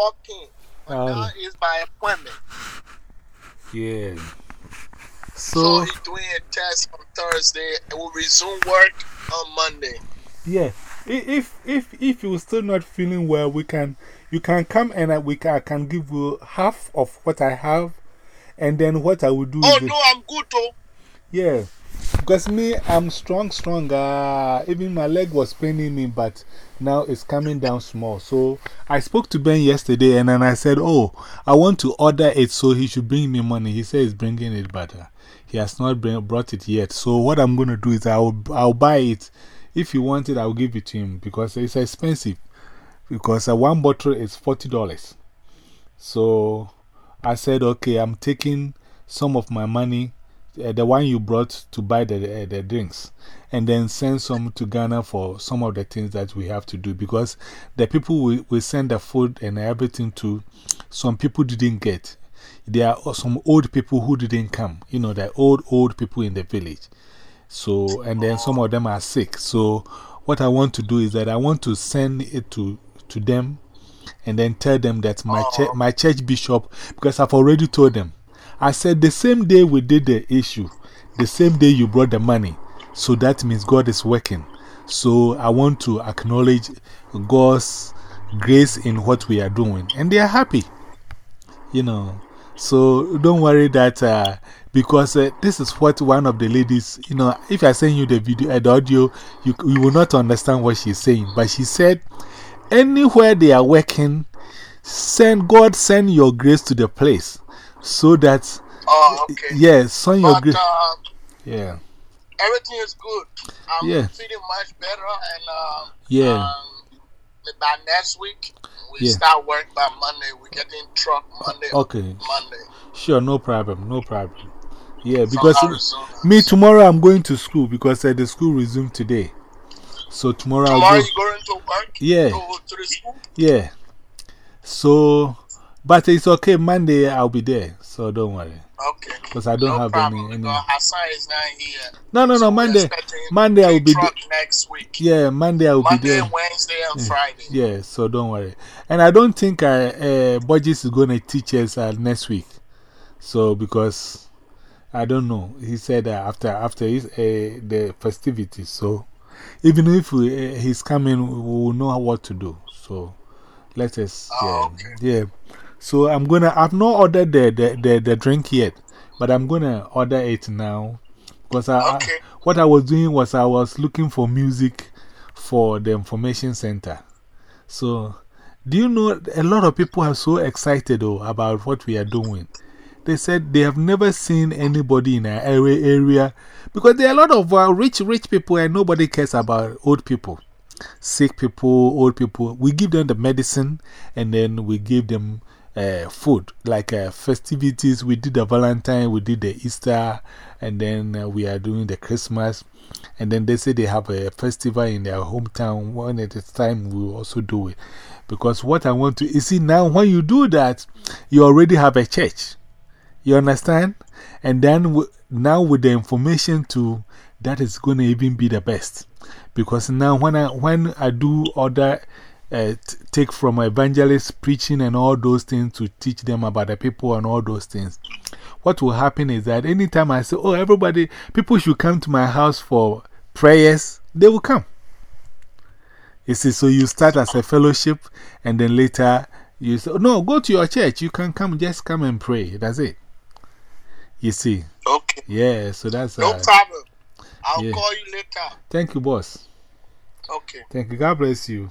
walking. But Oh. now it's by appointment. Yeah. So So, he's doing a test on Thursday. It will resume work on Monday. yeah. If, if, if you're still not feeling well, we can, you can come and I, we can, I can give you half of what I have. And then what I will do Oh is. no, I'm good though. Yeah, because me, I'm strong, strong. Uh, even my leg was paining me, but now it's coming down small. So I spoke to Ben yesterday and then I said, Oh, I want to order it, so he should bring me money. He says he's bringing it, but uh, he has not bring, brought it yet. So what I'm going to do is I'll, I'll buy it. If you want it, I'll give it to him because it's expensive. Because uh, one bottle is $40. So I said, okay, I'm taking some of my money, uh, the one you brought to buy the, uh, the drinks, and then send some to Ghana for some of the things that we have to do because the people we, we send the food and everything to, some people didn't get. There are some old people who didn't come, you know, the old, old people in the village. So, and then some of them are sick. So, what I want to do is that I want to send it to, to them and then tell them that my, church, my church bishop, because I've already told them, I said the same day we did the issue, the same day you brought the money. So that means God is working. So I want to acknowledge God's grace in what we are doing. And they are happy. You know. So don't worry that uh, because uh, this is what one of the ladies, you know, if I send you the video, uh, the audio, you, you will not understand what she's saying. But she said, anywhere they are working, send God send your grace to the place so that, Oh, okay. yes, send your But grace. uh, Yeah, everything is good. I'm Yeah. feeling much better, and um, Yeah. um, by next week we Yeah. start work by Monday. We get in truck Monday. okay, Monday. sure, no problem, no problem. Yeah, because me tomorrow I'm going to school because uh, the school resumed today. So tomorrow, Tomorrow I'll go. you going to work? Yeah. To the school. Yeah. So, but it's okay. Monday I'll be there. So don't worry. Okay. Because I don't no have problem, any. any Hassan is not here. no, no, So no. Monday. Monday I will be there. next week. Yeah, Monday I will be there. Monday. Wednesday, and Friday. Yeah, so don't worry. And I don't think uh, uh, Burgess is going to teach us uh, next week. So, because I don't know. He said uh, after, after his, uh, the festivities. So, even if we, uh, he's coming, we will know what to do. So, let us. Oh, yeah, okay. yeah. So, I'm going to, I've not ordered the, the, the, the drink yet, but I'm going to order it now. Because I, Okay. I, what I was doing was I was looking for music for the information center. So, do you know a lot of people are so excited though, about what we are doing? They said they have never seen anybody in our area, area because there are a lot of uh, rich, rich people and nobody cares about old people. Sick people, old people. We give them the medicine and then we give them uh, food, like uh, festivities. We did the Valentine, we did the Easter, and then uh, we are doing the Christmas. And then they say they have a festival in their hometown. When it is time, we also do it. Because what I want to, you see, now when you do that, you already have a church. You understand? And then now with the information too, that is going to even be the best. Because now when I, when I do other uh, take from evangelists preaching and all those things to teach them about the people and all those things, what will happen is that anytime I say, Oh, everybody, people should come to my house for prayers, they will come. You see, so you start as a fellowship and then later you say, No, go to your church. You can come, just come and pray. That's it. You see, Okay. yeah, so that's No uh, problem. I'll yeah. call you later. Thank you, boss. Okay. Thank you. God bless you.